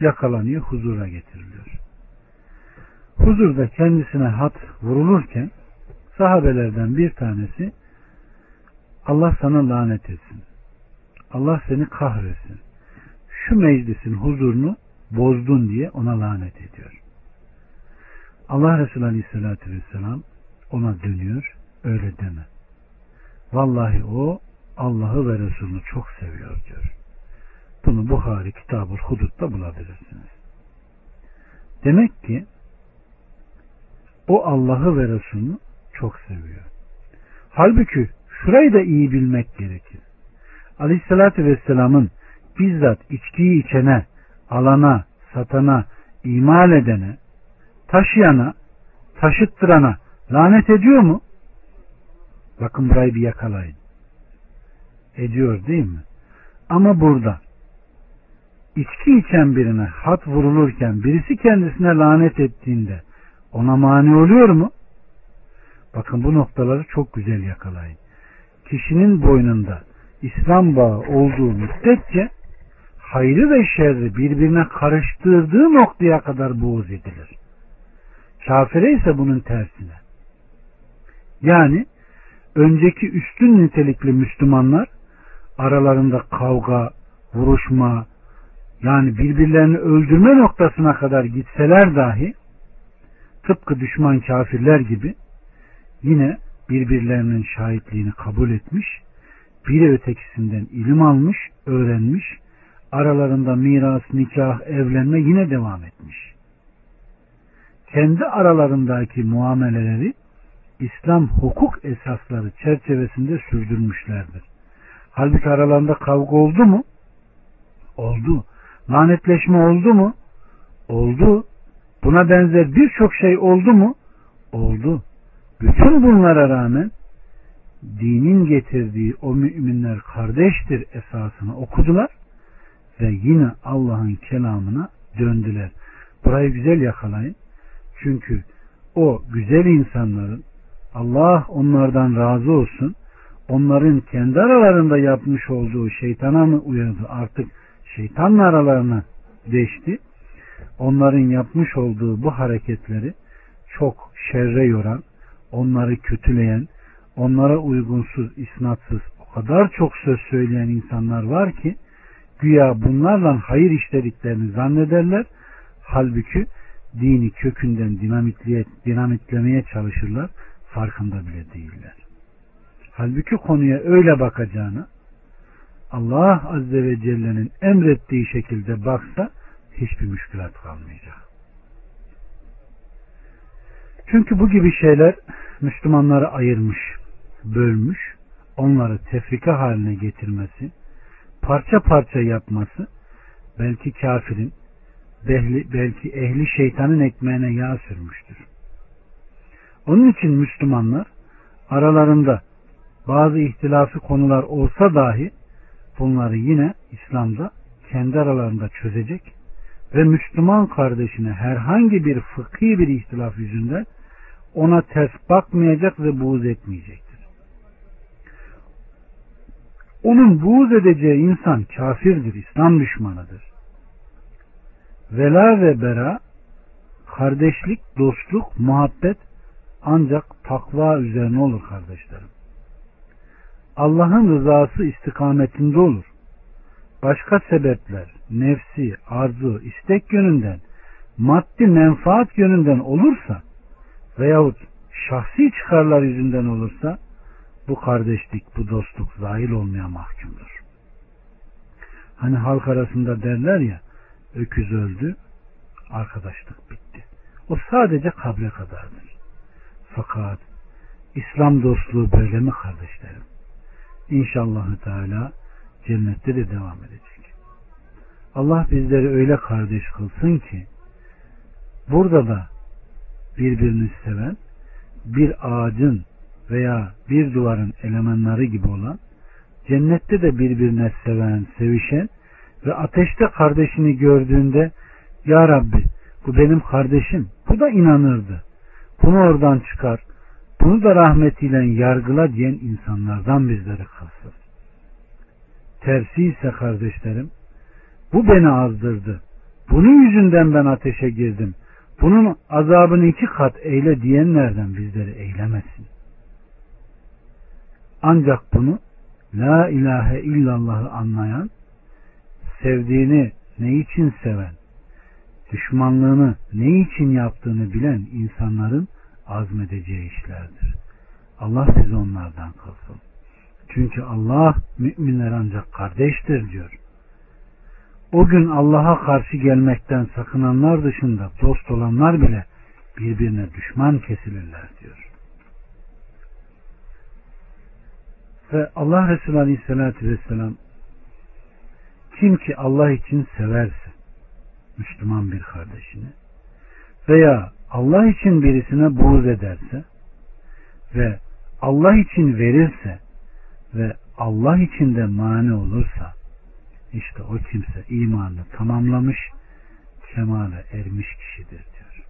Speaker 1: yakalanıyor, huzura getiriliyor. Huzurda kendisine hat vurulurken sahabelerden bir tanesi Allah sana lanet etsin. Allah seni kahretsin. Şu meclisin huzurunu bozdun diye ona lanet ediyor. Allah Resulü Aleyhisselatü Vesselam ona dönüyor. Öyle deme. Vallahi o Allah'ı ve Resulünü çok seviyor diyor. Bunu Buhari Kitab-ı Hudut'ta bulabilirsiniz. Demek ki o Allah'ı ve Resulünü çok seviyor. Halbuki şurayı da iyi bilmek gerekir. Aleyhissalatü Vesselam'ın bizzat içkiyi içene, alana, satana, imal edene, taşıyana, taşıttırana lanet ediyor mu? Bakın burayı bir yakalayın. Ediyor değil mi? Ama burada içki içen birine hat vurulurken birisi kendisine lanet ettiğinde ona mani oluyor mu? Bakın bu noktaları çok güzel yakalayın. Kişinin boynunda İslam bağı olduğu müddetçe hayrı ve şerri birbirine karıştırdığı noktaya kadar buğz edilir. Kafire ise bunun tersine. Yani önceki üstün nitelikli Müslümanlar aralarında kavga, vuruşma, yani birbirlerini öldürme noktasına kadar gitseler dahi tıpkı düşman kafirler gibi yine birbirlerinin şahitliğini kabul etmiş, biri ötekisinden ilim almış, öğrenmiş, aralarında miras, nikah, evlenme yine devam etmiş. Kendi aralarındaki muameleleri İslam hukuk esasları çerçevesinde sürdürmüşlerdir. Halbuki aralarında kavga oldu mu? Oldu. Lanetleşme oldu mu? Oldu. Buna benzer birçok şey oldu mu? Oldu. Bütün bunlara rağmen dinin getirdiği o müminler kardeştir esasını okudular ve yine Allah'ın kelamına döndüler. Burayı güzel yakalayın. Çünkü o güzel insanların Allah onlardan razı olsun. Onların kendi aralarında yapmış olduğu şeytana mı uyadı artık şeytanla aralarına geçti. Onların yapmış olduğu bu hareketleri çok şerre yoran, onları kötüleyen, onlara uygunsuz, isnatsız o kadar çok söz söyleyen insanlar var ki güya bunlarla hayır işlediklerini zannederler. Halbuki dini kökünden dinamitlemeye çalışırlar. Farkında bile değiller. Halbuki konuya öyle bakacağını Allah Azze ve Celle'nin emrettiği şekilde baksa hiçbir müşkülat kalmayacak. Çünkü bu gibi şeyler Müslümanları ayırmış, bölmüş, onları tefrika haline getirmesi, parça parça yapması belki kafirin, belki ehli şeytanın ekmeğine yağ sürmüştür. Onun için Müslümanlar aralarında bazı ihtilafi konular olsa dahi bunları yine İslam'da kendi aralarında çözecek ve Müslüman kardeşine herhangi bir fıkhi bir ihtilaf yüzünden ona ters bakmayacak ve buğz etmeyecektir. Onun buğz edeceği insan kafirdir, İslam düşmanıdır. Vela ve bera, kardeşlik, dostluk, muhabbet ancak takva üzerine olur kardeşlerim. Allah'ın rızası istikametinde olur. Başka sebepler, nefsi, arzu, istek yönünden, maddi menfaat yönünden olursa veyahut şahsi çıkarlar yüzünden olursa bu kardeşlik, bu dostluk zahil olmaya mahkumdur. Hani halk arasında derler ya öküz öldü, arkadaşlık bitti. O sadece kabre kadardır. Fakat İslam dostluğu böyle mi kardeşlerim? İnşallah Teala cennette de devam edecek. Allah bizleri öyle kardeş kılsın ki burada da birbirini seven bir ağacın veya bir duvarın elemanları gibi olan cennette de birbirine seven, sevişen ve ateşte kardeşini gördüğünde Ya Rabbi bu benim kardeşim bu da inanırdı. Bunu oradan çıkar. Bunu da rahmetiyle yargıla diyen insanlardan bizleri kılsın. Tersi ise kardeşlerim bu beni azdırdı. Bunun yüzünden ben ateşe girdim. Bunun azabını iki kat eyle diyenlerden bizleri eylemesin. Ancak bunu La ilahe illallah'ı anlayan, sevdiğini ne için seven, düşmanlığını ne için yaptığını bilen insanların azmedeceği işlerdir. Allah bizi onlardan kılsın. Çünkü Allah müminler ancak kardeştir diyor. O gün Allah'a karşı gelmekten sakınanlar dışında dost olanlar bile birbirine düşman kesilirler diyor. Ve Allah Resulü Aleyhisselatü Vesselam kim ki Allah için severse Müslüman bir kardeşini veya Allah için birisine buğz ederse ve Allah için verirse ve Allah için de mani olursa işte o kimse imanını tamamlamış kemale ermiş kişidir diyor.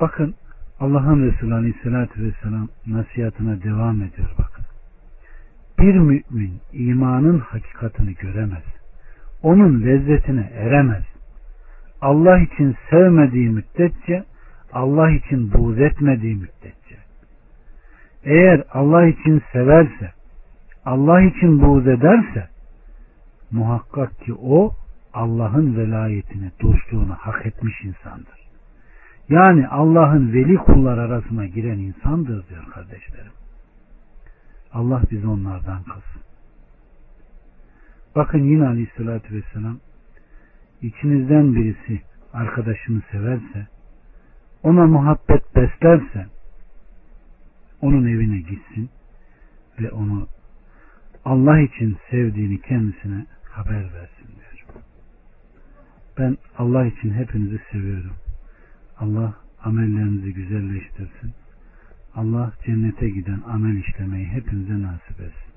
Speaker 1: Bakın Allah'ın Resulü Aleyhisselatü Vesselam nasihatına devam ediyor bakın. Bir mümin imanın hakikatini göremez. Onun lezzetine eremez. Allah için sevmediği müddetçe Allah için buğz etmediği müddetçe eğer Allah için severse Allah için buğz ederse muhakkak ki o Allah'ın velayetini, dostluğunu hak etmiş insandır. Yani Allah'ın veli kullar arasına giren insandır diyor kardeşlerim. Allah bizi onlardan kılsın. Bakın yine aleyhissalatü vesselam içinizden birisi arkadaşını severse ona muhabbet beslerse onun evine gitsin ve onu Allah için sevdiğini kendisine haber versin diyor. Ben Allah için hepinizi seviyorum. Allah amellerinizi güzelleştirsin. Allah cennete giden amel işlemeyi hepinize nasip etsin.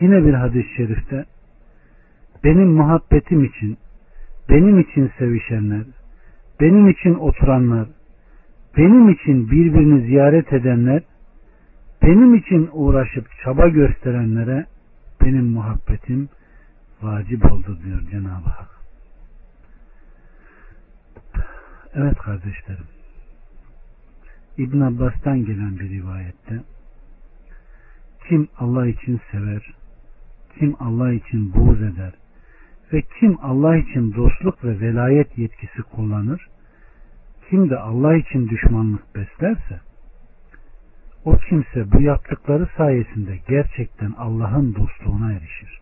Speaker 1: Yine bir hadis-i şerifte benim muhabbetim için benim için sevişenler benim için oturanlar benim için birbirini ziyaret edenler, benim için uğraşıp çaba gösterenlere benim muhabbetim vacip oldu diyor Cenab-ı Hak. Evet kardeşlerim. İbn Abbas'tan gelen bir rivayette kim Allah için sever, kim Allah için buğz eder ve kim Allah için dostluk ve velayet yetkisi kullanır, kim de Allah için düşmanlık beslerse, o kimse bu yaptıkları sayesinde gerçekten Allah'ın dostluğuna erişir.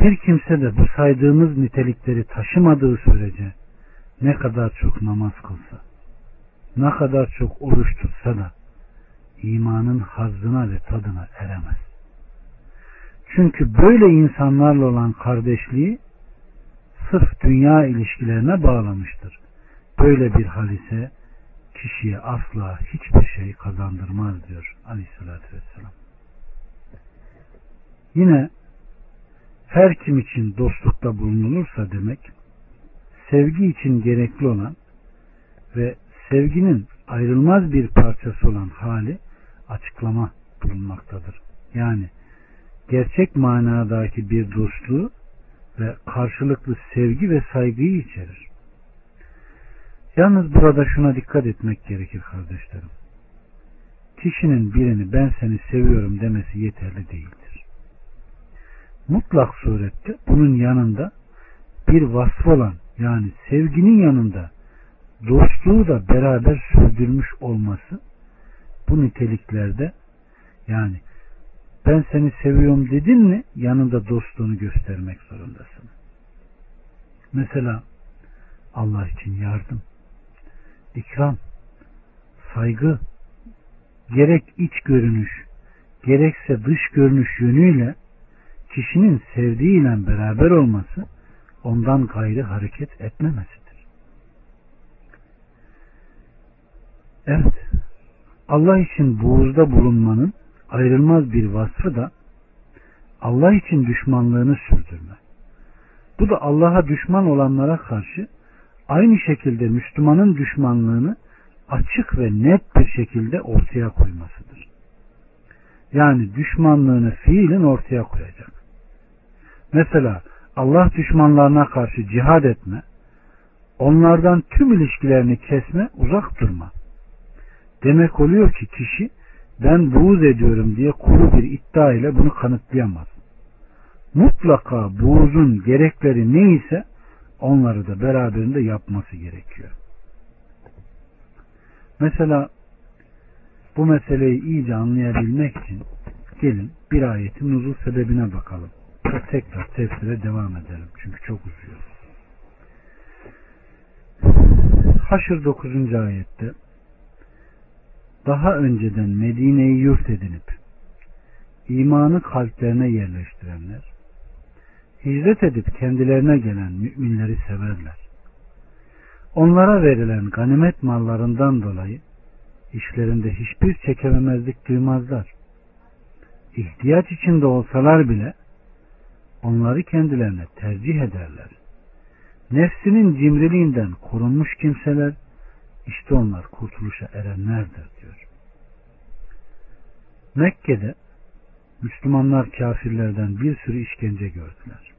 Speaker 1: Bir kimse de bu saydığımız nitelikleri taşımadığı sürece ne kadar çok namaz kılsa, ne kadar çok oruç tutsa da imanın hazzına ve tadına eremez. Çünkü böyle insanlarla olan kardeşliği sırf dünya ilişkilerine bağlamıştır. Böyle bir hal ise kişiye asla hiçbir şey kazandırmaz diyor aleyhissalatü vesselam. Yine her kim için dostlukta bulunulursa demek sevgi için gerekli olan ve sevginin ayrılmaz bir parçası olan hali açıklama bulunmaktadır. Yani gerçek manadaki bir dostluğu ve karşılıklı sevgi ve saygıyı içerir. Yalnız burada şuna dikkat etmek gerekir kardeşlerim. Kişinin birini ben seni seviyorum demesi yeterli değildir. Mutlak surette bunun yanında bir vasf olan yani sevginin yanında dostluğu da beraber sürdürmüş olması bu niteliklerde yani ben seni seviyorum dedin mi yanında dostluğunu göstermek zorundasın. Mesela Allah için yardım, ikram, saygı, gerek iç görünüş, gerekse dış görünüş yönüyle kişinin sevdiğiyle beraber olması ondan gayrı hareket etmemesidir. Evet, Allah için buğuzda bulunmanın ayrılmaz bir vasfı da Allah için düşmanlığını sürdürme. Bu da Allah'a düşman olanlara karşı aynı şekilde Müslümanın düşmanlığını açık ve net bir şekilde ortaya koymasıdır. Yani düşmanlığını fiilin ortaya koyacak. Mesela Allah düşmanlarına karşı cihad etme, onlardan tüm ilişkilerini kesme, uzak durma. Demek oluyor ki kişi ben buğz ediyorum diye kuru bir iddia ile bunu kanıtlayamaz. Mutlaka buğzun gerekleri neyse onları da beraberinde yapması gerekiyor. Mesela bu meseleyi iyice anlayabilmek için gelin bir ayetin nuzul sebebine bakalım. Tekrar tefsire devam edelim. Çünkü çok uzuyor. Haşr 9. ayette daha önceden Medine'yi yurt edinip imanı kalplerine yerleştirenler hicret edip kendilerine gelen müminleri severler. Onlara verilen ganimet mallarından dolayı işlerinde hiçbir çekememezlik duymazlar. İhtiyaç içinde olsalar bile onları kendilerine tercih ederler. Nefsinin cimriliğinden korunmuş kimseler işte onlar kurtuluşa erenlerdir diyor. Mekke'de Müslümanlar kafirlerden bir sürü işkence gördüler.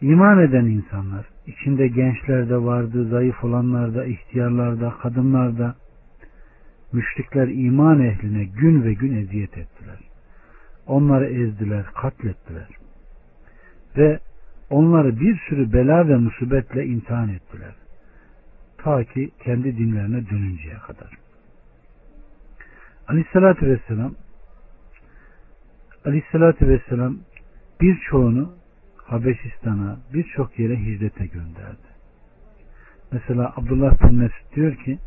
Speaker 1: İman eden insanlar, içinde gençlerde vardı, zayıf olanlarda, ihtiyarlarda, kadınlarda, müşrikler iman ehline gün ve gün eziyet ettiler. Onları ezdiler, katlettiler. Ve onları bir sürü bela ve musibetle imtihan ettiler. Ta ki kendi dinlerine dönünceye kadar. Aleyhissalatü Vesselam Aleyhissalatü Vesselam birçoğunu Habeşistan'a birçok yere hicrete gönderdi. Mesela Abdullah bin Mesud diyor ki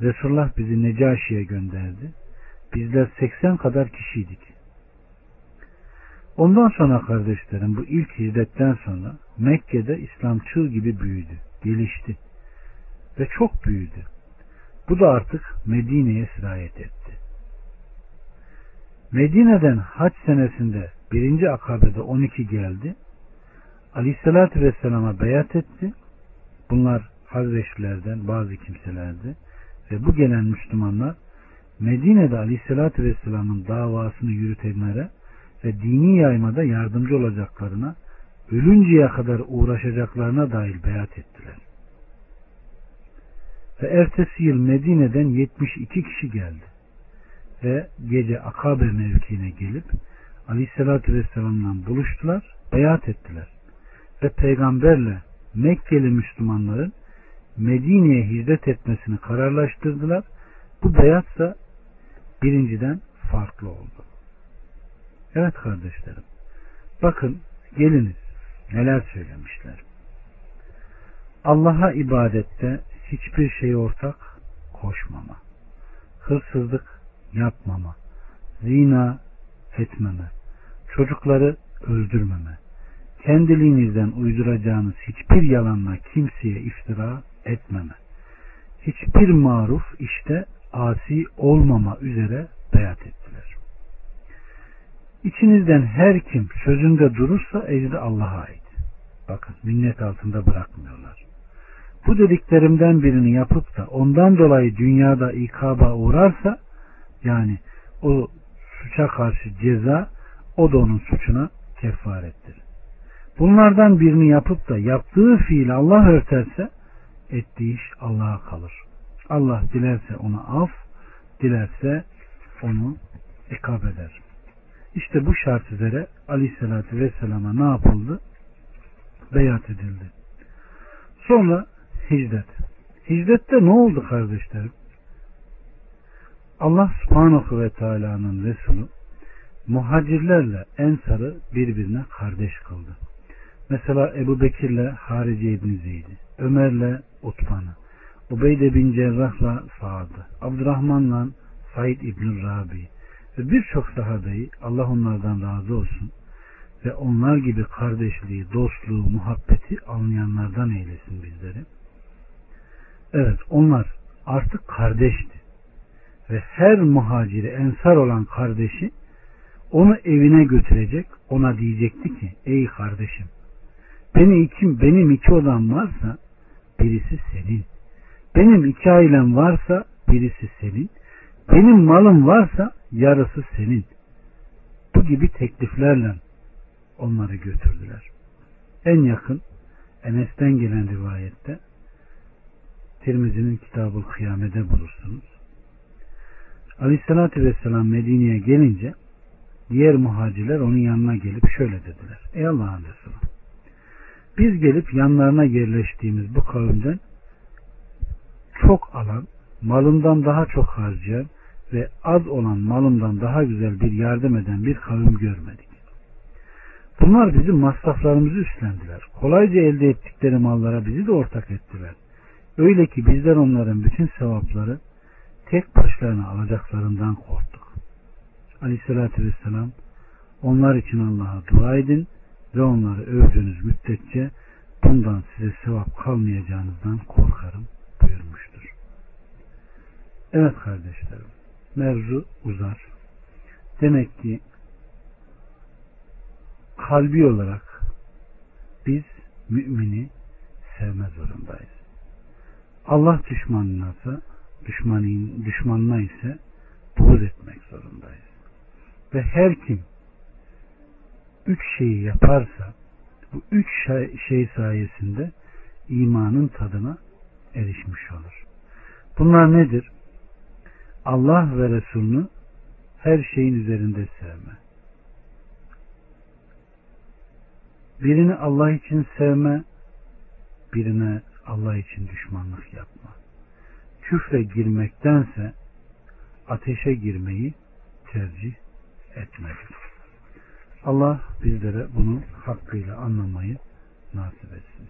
Speaker 1: Resulullah bizi Necaşi'ye gönderdi. Bizler 80 kadar kişiydik. Ondan sonra kardeşlerim bu ilk hicretten sonra Mekke'de İslam çığ gibi büyüdü, gelişti ve çok büyüdü. Bu da artık Medine'ye sirayet etti. Medine'den haç senesinde birinci akabede 12 geldi. Aleyhissalatü Vesselam'a beyat etti. Bunlar Hazreçlilerden bazı kimselerdi ve bu gelen Müslümanlar Medine'de Aleyhisselatü Vesselam'ın davasını yürütenlere ve dini yaymada yardımcı olacaklarına ölünceye kadar uğraşacaklarına dair beyat ettiler. Ve ertesi yıl Medine'den 72 kişi geldi. Ve gece Akabe mevkiine gelip Aleyhisselatü Vesselam'la buluştular, beyat ettiler. Ve peygamberle Mekkeli Müslümanların Medine'ye hicret etmesini kararlaştırdılar. Bu beyatsa birinciden farklı oldu. Evet kardeşlerim. Bakın geliniz neler söylemişler. Allah'a ibadette hiçbir şey ortak koşmama, hırsızlık yapmama, zina etmeme, çocukları öldürmeme, kendiliğinizden uyduracağınız hiçbir yalanla kimseye iftira etmeme, hiçbir maruf işte asi olmama üzere beyat ettiler. İçinizden her kim sözünde durursa ecri Allah'a ait. Bakın minnet altında bırakmıyorlar. Bu dediklerimden birini yapıp da ondan dolayı dünyada ikaba uğrarsa yani o suça karşı ceza o da onun suçuna kefarettir. Bunlardan birini yapıp da yaptığı fiil Allah örterse ettiği iş Allah'a kalır. Allah dilerse onu af, dilerse onu ekab eder. İşte bu şart üzere Aleyhisselatü Vesselam'a ne yapıldı? Beyat edildi. Sonra hicret. Hicrette ne oldu kardeşlerim? Allah subhanahu ve teala'nın Resulü muhacirlerle ensarı birbirine kardeş kıldı. Mesela Ebu Bekir'le Harice İbni Zeyd'i, Ömer'le Utban'ı, Ubeyde bin Cerrah'la Sa'd'ı, Abdurrahman'la Said İbni Rabi ve birçok sahabeyi Allah onlardan razı olsun ve onlar gibi kardeşliği, dostluğu, muhabbeti anlayanlardan eylesin bizleri. Evet onlar artık kardeşti. Ve her muhaciri ensar olan kardeşi onu evine götürecek, ona diyecekti ki ey kardeşim benim iki, benim iki odam varsa birisi senin. Benim iki ailem varsa birisi senin. Benim malım varsa yarısı senin. Bu gibi tekliflerle onları götürdüler. En yakın Enes'ten gelen rivayette Tirmizi'nin kitabı kıyamede bulursunuz. Aleyhissalatü Vesselam Medine'ye gelince diğer muhacirler onun yanına gelip şöyle dediler. Ey Allah'ın Resulü biz gelip yanlarına yerleştiğimiz bu kavimden çok alan, malından daha çok harcayan ve az olan malından daha güzel bir yardım eden bir kavim görmedik. Bunlar bizim masraflarımızı üstlendiler. Kolayca elde ettikleri mallara bizi de ortak ettiler. Öyle ki bizler onların bütün sevapları tek başlarına alacaklarından korktuk. Aleyhissalatü vesselam onlar için Allah'a dua edin ve onları övdüğünüz müddetçe bundan size sevap kalmayacağınızdan korkarım buyurmuştur. Evet kardeşlerim mevzu uzar. Demek ki kalbi olarak biz mümini sevme zorundayız. Allah düşmanına ise düşmanın, düşmanına ise buğz etmek zorundayız. Ve her kim üç şeyi yaparsa bu üç şey, şey sayesinde imanın tadına erişmiş olur. Bunlar nedir? Allah ve Resulünü her şeyin üzerinde sevme. Birini Allah için sevme, birine Allah için düşmanlık yapma. Küfre girmektense ateşe girmeyi tercih etmelidir. Allah bizlere bunu hakkıyla anlamayı nasip etsin.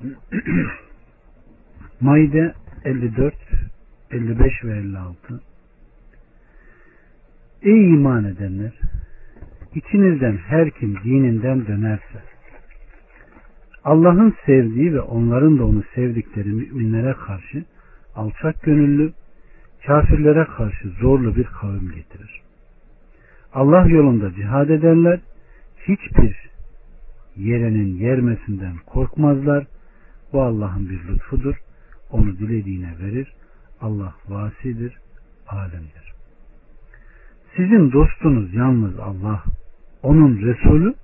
Speaker 1: Maide 54, 55 ve 56 Ey iman edenler! İçinizden her kim dininden dönerse Allah'ın sevdiği ve onların da onu sevdikleri müminlere karşı alçak gönüllü, kafirlere karşı zorlu bir kavim getirir. Allah yolunda cihad ederler, hiçbir yerenin yermesinden korkmazlar, Bu Allah'ın bir lütfudur. Onu dilediğine verir. Allah vasidir, alemdir. Sizin dostunuz yalnız Allah, onun Resulü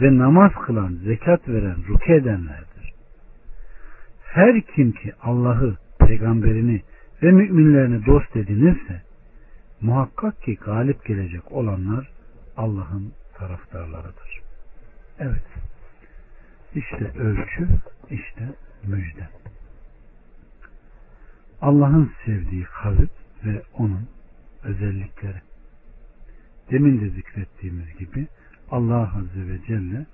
Speaker 1: ve namaz kılan, zekat veren, ruku edenlerdir. Her kim ki Allah'ı, peygamberini ve müminlerini dost edinirse, muhakkak ki galip gelecek olanlar Allah'ın taraftarlarıdır. Evet. İşte ölçü, işte müjde. Allah'ın sevdiği kavim ve onun özellikleri. Demin de zikrettiğimiz gibi Allah Azze ve Celle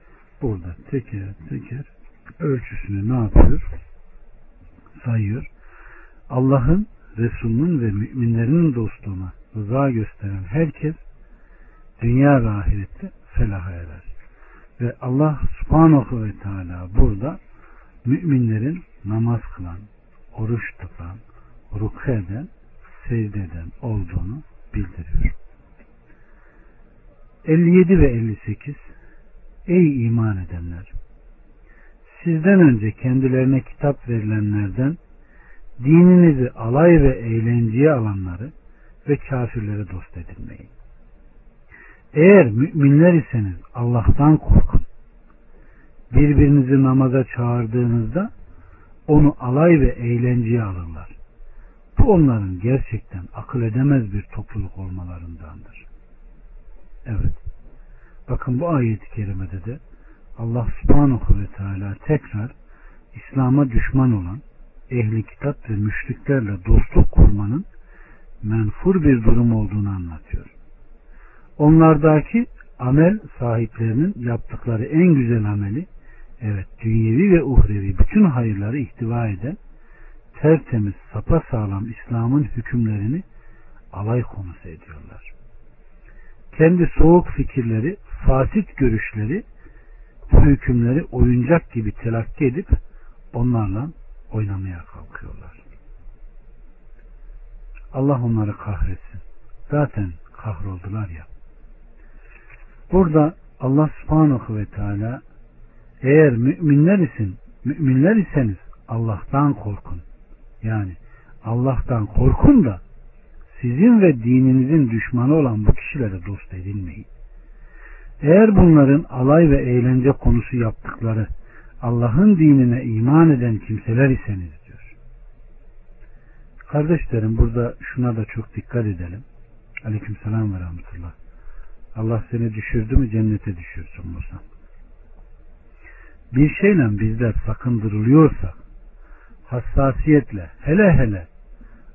Speaker 1: burada teker teker ölçüsünü ne yapıyor? Sayıyor. Allah'ın, Resulünün ve müminlerinin dostluğuna rıza gösteren herkes dünya ve ahirette felaha erer. Ve Allah subhanahu ve teala burada müminlerin namaz kılan, oruç tutan, ruku eden, secde eden olduğunu bildiriyor. 57 ve 58 Ey iman edenler! Sizden önce kendilerine kitap verilenlerden dininizi alay ve eğlenceye alanları ve kafirleri dost edinmeyin. Eğer müminler iseniz Allah'tan korkun. Birbirinizi namaza çağırdığınızda onu alay ve eğlenceye alırlar. Bu onların gerçekten akıl edemez bir topluluk olmalarındandır. Evet. Bakın bu ayet-i kerimede de Allah subhanahu ve teala tekrar İslam'a düşman olan ehli kitap ve müşriklerle dostluk kurmanın menfur bir durum olduğunu anlatıyor. Onlardaki amel sahiplerinin yaptıkları en güzel ameli evet dünyevi ve uhrevi bütün hayırları ihtiva eden tertemiz sapa sağlam İslam'ın hükümlerini alay konusu ediyorlar. Kendi soğuk fikirleri, fasit görüşleri bu hükümleri oyuncak gibi telakki edip onlarla oynamaya kalkıyorlar. Allah onları kahretsin. Zaten kahroldular ya. Burada Allah subhanahu ve teala eğer müminler isin, müminler iseniz Allah'tan korkun. Yani Allah'tan korkun da sizin ve dininizin düşmanı olan bu kişilere dost edinmeyin. Eğer bunların alay ve eğlence konusu yaptıkları Allah'ın dinine iman eden kimseler iseniz. Kardeşlerim burada şuna da çok dikkat edelim. Aleyküm selam ve rahmetullah. Allah seni düşürdü mü cennete düşürsün Musa. Bir şeyle bizler sakındırılıyorsak hassasiyetle hele hele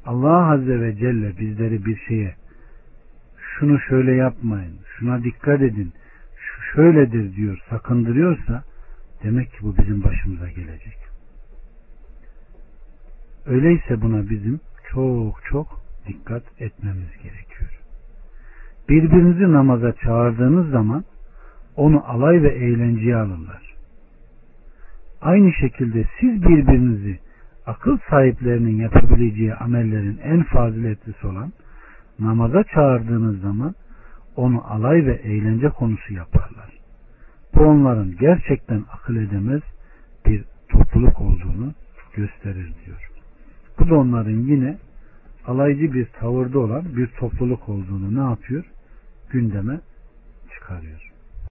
Speaker 1: Allah Azze ve Celle bizleri bir şeye şunu şöyle yapmayın, şuna dikkat edin, şu şöyledir diyor, sakındırıyorsa demek ki bu bizim başımıza gelecek. Öyleyse buna bizim çok çok dikkat etmemiz gerekiyor. Birbirinizi namaza çağırdığınız zaman onu alay ve eğlenceye alırlar. Aynı şekilde siz birbirinizi akıl sahiplerinin yapabileceği amellerin en faziletlisi olan namaza çağırdığınız zaman onu alay ve eğlence konusu yaparlar. Bu onların gerçekten akıl edemez bir topluluk olduğunu gösterir diyor. Bu da onların yine alaycı bir tavırda olan bir topluluk olduğunu ne yapıyor? Gündeme çıkarıyor.